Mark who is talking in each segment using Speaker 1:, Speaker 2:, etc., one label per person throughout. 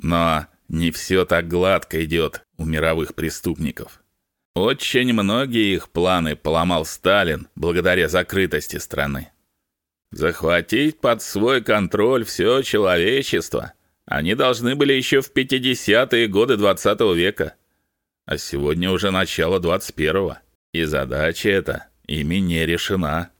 Speaker 1: Но не все так гладко идет у мировых преступников. Очень многие их планы поломал Сталин благодаря закрытости страны. Захватить под свой контроль все человечество они должны были еще в 50-е годы 20 -го века. А сегодня уже начало 21-го, и задача эта ими не решена.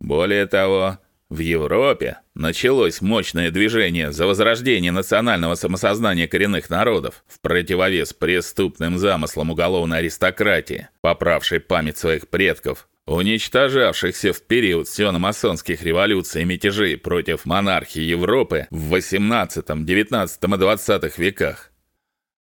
Speaker 1: Более того, в Европе началось мощное движение за возрождение национального самосознания коренных народов в противовес преступным замыслам уголовной аристократии, поправшей память своих предков, уничтожавшихся в период сиономасонских революций и мятежей против монархии Европы в XVIII, XIX и XX веках.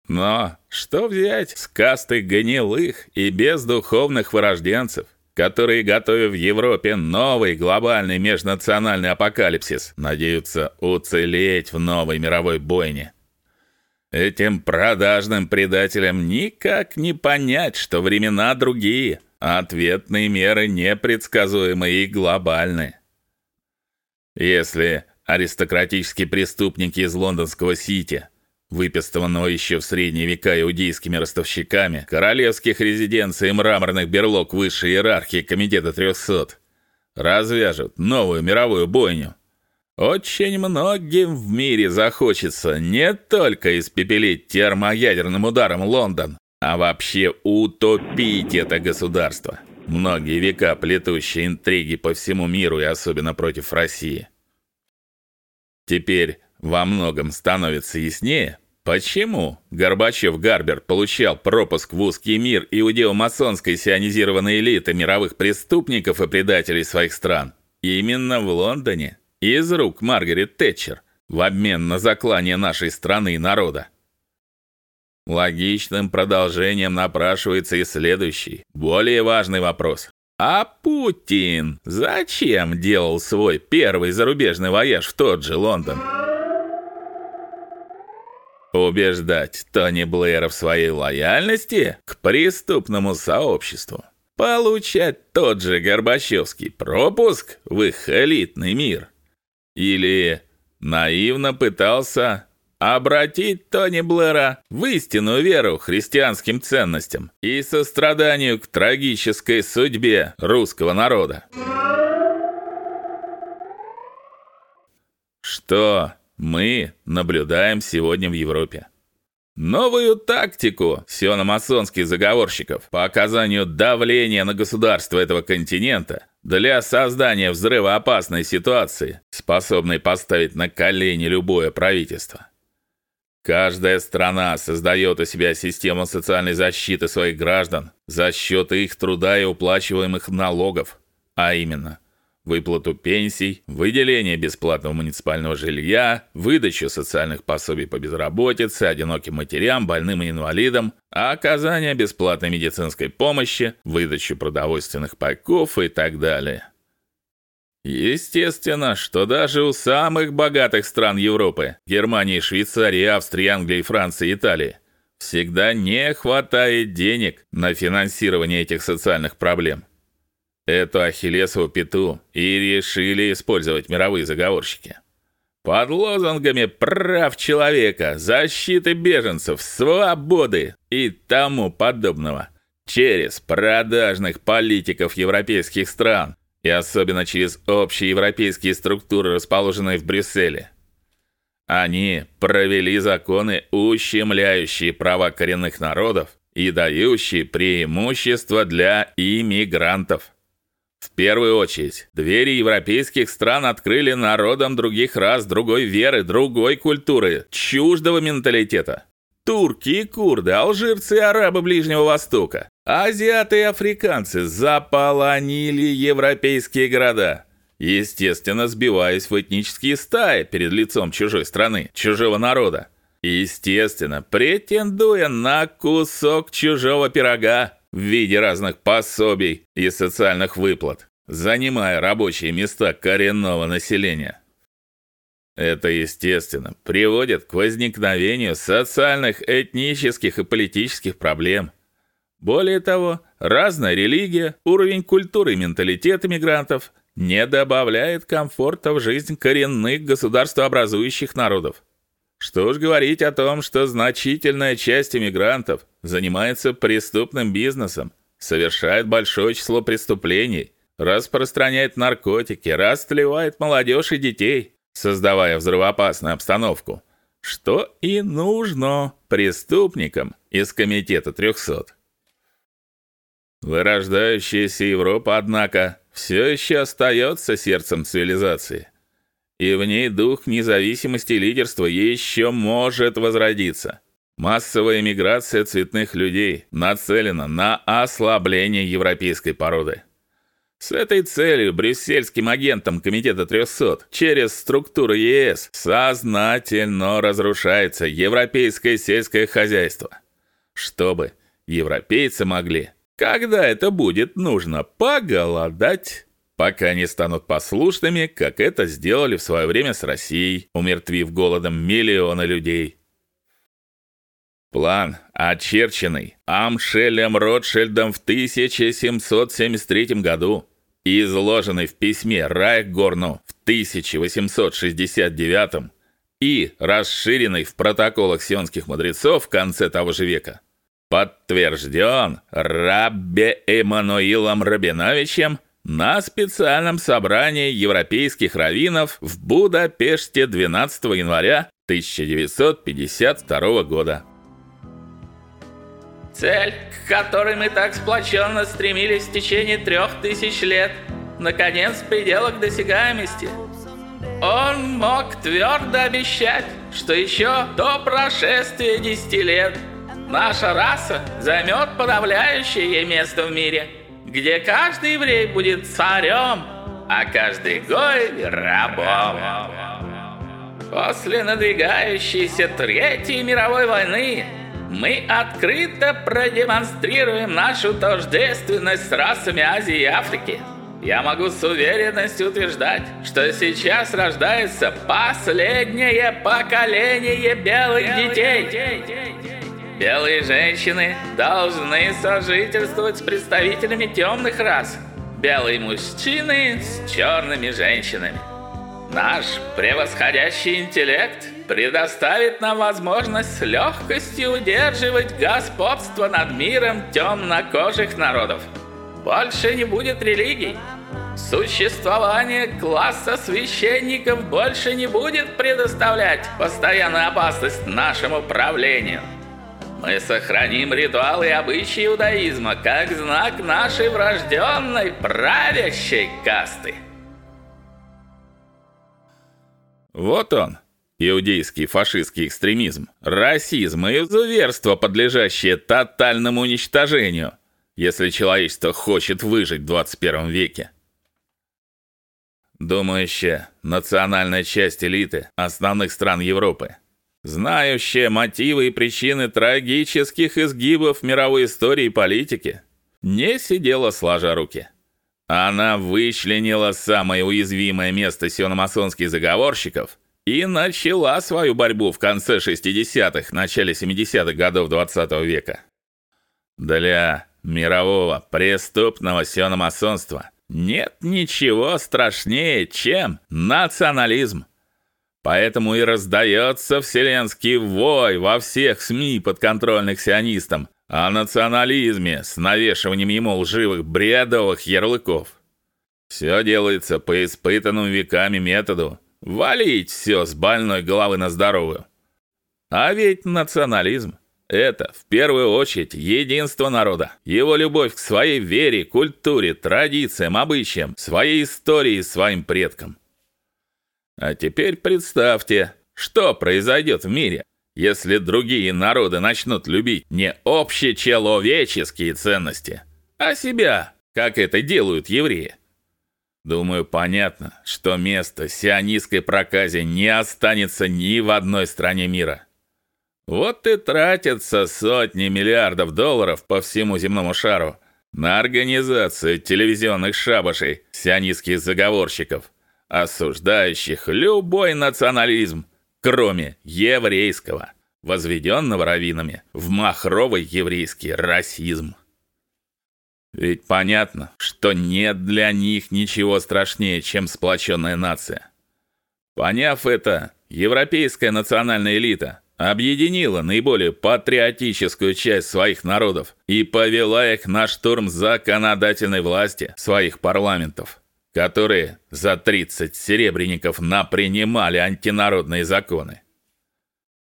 Speaker 1: Но что взять с касты гнилых и бездуховных вырожденцев? Которые, готовя в Европе новый глобальный межнациональный апокалипсис, надеются уцелеть в новой мировой бойне. Этим продажным предателям никак не понять, что времена другие, а ответные меры непредсказуемые и глобальны. Если аристократические преступники из лондонского Сити выпистованного еще в средние века иудейскими ростовщиками, королевских резиденций и мраморных берлог высшей иерархии комитета 300, развяжут новую мировую бойню. Очень многим в мире захочется не только испепелить термоядерным ударом Лондон, а вообще утопить это государство. Многие века плетущие интриги по всему миру и особенно против России. Теперь во многом становится яснее, почему Горбачев-Гарбер получал пропуск в узкий мир иудео-масонской сионизированной элиты мировых преступников и предателей своих стран именно в Лондоне из рук Маргарет Тэтчер в обмен на заклание нашей страны и народа. Логичным продолжением напрашивается и следующий, более важный вопрос. А Путин зачем делал свой первый зарубежный вояж в тот же Лондон? Убеждать Тони Блэра в своей лояльности к преступному сообществу, получать тот же Горбачевский пропуск в их элитный мир. Или наивно пытался обратить Тони Блэра в истинную веру христианским ценностям и состраданию к трагической судьбе русского народа. Что мы наблюдаем сегодня в Европе. Новую тактику сиономасонских заговорщиков по оказанию давления на государства этого континента для создания взрывоопасной ситуации, способной поставить на колени любое правительство. Каждая страна создает у себя систему социальной защиты своих граждан за счет их труда и уплачиваемых налогов, а именно – выплату пенсий, выделение бесплатного муниципального жилья, выдачу социальных пособий по безработице одиноким матерям, больным и инвалидам, оказание бесплатной медицинской помощи, выдачу продовольственных пайков и так далее. Естественно, что даже у самых богатых стран Европы Германии, Швейцарии, Австрии, Англии, Франции Италии всегда не хватает денег на финансирование этих социальных проблем. Эту ахиллесову пяту и решили использовать мировые заговорщики. Под лозунгами прав человека, защиты беженцев, свободы и тому подобного. Через продажных политиков европейских стран и особенно через общие европейские структуры, расположенные в Брюсселе. Они провели законы, ущемляющие права коренных народов и дающие преимущества для иммигрантов. В первую очередь, двери европейских стран открыли народам других рас, другой веры, другой культуры, чуждого менталитета. Турки и курды, алжирцы и арабы Ближнего Востока, азиаты и африканцы заполонили европейские города, естественно, сбиваясь в этнические стаи перед лицом чужой страны, чужого народа. Естественно, претендуя на кусок чужого пирога в виде разных пособий и социальных выплат, занимая рабочие места коренного населения. Это, естественно, приводит к возникновению социальных, этнических и политических проблем. Более того, разная религия, уровень культуры и менталитет иммигрантов не добавляет комфорта в жизнь коренных государствообразующих народов. Что уж говорить о том, что значительная часть иммигрантов занимается преступным бизнесом, совершает большое число преступлений, распространяет наркотики, растлевает молодежь и детей, создавая взрывоопасную обстановку, что и нужно преступникам из комитета 300. Вырождающаяся Европа, однако, все еще остается сердцем цивилизации. И в ней дух независимости и лидерства еще может возродиться. Массовая миграция цветных людей нацелена на ослабление европейской породы. С этой целью брюссельским агентам комитета 300 через структуры ЕС сознательно разрушается европейское сельское хозяйство, чтобы европейцы могли, когда это будет нужно, поголодать, пока не станут послушными, как это сделали в свое время с Россией, умертвив голодом миллионы людей. План, очерченный Амшелем Ротшильдом в 1773 году и изложенный в письме Райхгорну в 1869 и расширенный в протоколах сионских мудрецов в конце того же века, подтвержден Раббе Эммануилом Рабиновичем на специальном собрании европейских раввинов в Будапеште 12 января 1952 года.
Speaker 2: Цель, к которой мы так сплоченно стремились в течение трех тысяч лет, наконец в пределах досягаемости. Он мог твердо обещать, что еще до прошествия десяти лет наша раса займет подавляющее ей место в мире, где каждый еврей будет царем, а каждый гой рабом. После надвигающейся Третьей мировой войны мы открыто продемонстрируем нашу тождественность с расами Азии и Африки. Я могу с уверенностью утверждать, что сейчас рождается последнее поколение белых детей. Белые женщины должны сожительствовать с представителями темных рас. Белые мужчины с черными женщинами. Наш превосходящий интеллект предоставит нам возможность с легкостью удерживать господство над миром темнокожих народов. Больше не будет религий. Существование класса священников больше не будет предоставлять постоянную опасность нашему правлению. Мы сохраним ритуалы и обычаи иудаизма как знак нашей врожденной правящей касты.
Speaker 1: Вот он, иудейский фашистский экстремизм, расизм и зверство, подлежащее тотальному уничтожению, если человечество хочет выжить в 21 веке. Думающая национальная часть элиты основных стран Европы, знающая мотивы и причины трагических изгибов мировой истории и политики, не сидела сложа руки. Она вычленила самое уязвимое место сиономасонских заговорщиков и начала свою борьбу в конце 60-х, начале 70-х годов 20 -го века. Для мирового преступного сиономасонства нет ничего страшнее, чем национализм. Поэтому и раздается вселенский вой во всех СМИ подконтрольных сионистам о национализме с навешиванием ему лживых бредовых ярлыков. Все делается по испытанному веками методу валить все с больной головы на здоровую. А ведь национализм это в первую очередь единство народа, его любовь к своей вере, культуре, традициям, обычаям, своей истории, своим предкам. А теперь представьте, что произойдет в мире, если другие народы начнут любить не общечеловеческие ценности, а себя, как это делают евреи. Думаю, понятно, что место сионистской проказе не останется ни в одной стране мира. Вот и тратятся сотни миллиардов долларов по всему земному шару на организацию телевизионных шабашей сионистских заговорщиков, осуждающих любой национализм кроме еврейского, возведенного раввинами в махровый еврейский расизм. Ведь понятно, что нет для них ничего страшнее, чем сплоченная нация. Поняв это, европейская национальная элита объединила наиболее патриотическую часть своих народов и повела их на штурм законодательной власти своих парламентов, которые за 30 серебряников напринимали антинародные законы.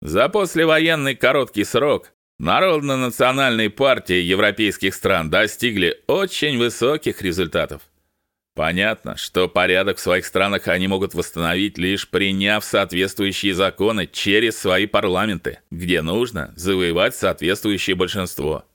Speaker 1: За послевоенный короткий срок народно-национальные партии европейских стран достигли очень высоких результатов. Понятно, что порядок в своих странах они могут восстановить лишь приняв соответствующие законы через свои парламенты, где нужно завоевать соответствующее большинство.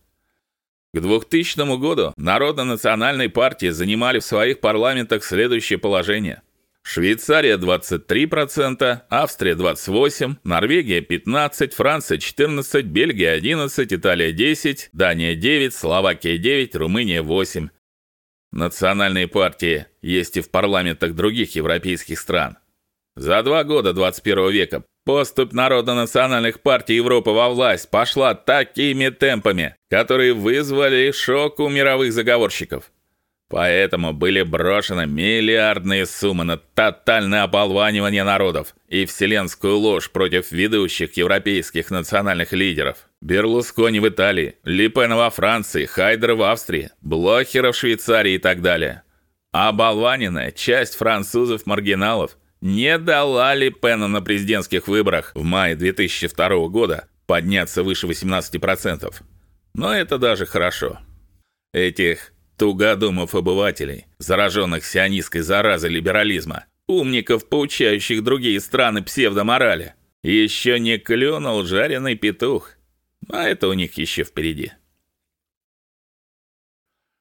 Speaker 1: К 2000 году народно-национальные партии занимали в своих парламентах следующее положение: Швейцария 23%, Австрия 28%, Норвегия 15%, Франция 14%, Бельгия 11%, Италия 10%, Дания 9%, Словакия 9%, Румыния 8%. Национальные партии есть и в парламентах других европейских стран. За два года 21 века поступь народно-национальных партий Европы во власть пошла такими темпами, которые вызвали шок у мировых заговорщиков. Поэтому были брошены миллиардные суммы на тотальное оболванивание народов и вселенскую ложь против ведущих европейских национальных лидеров. Берлускони в Италии, Ли Пен во Франции, Хайдер в Австрии, Блохер в Швейцарии и так далее. Оболваненная часть французов-маргиналов не дала Ли Пену на президентских выборах в мае 2002 года подняться выше 18%. Но это даже хорошо. Этих тугодумов обывателей, зараженных сионистской заразой либерализма, умников, поучающих другие страны псевдоморали. Еще не клюнул жареный петух. А это у них еще впереди.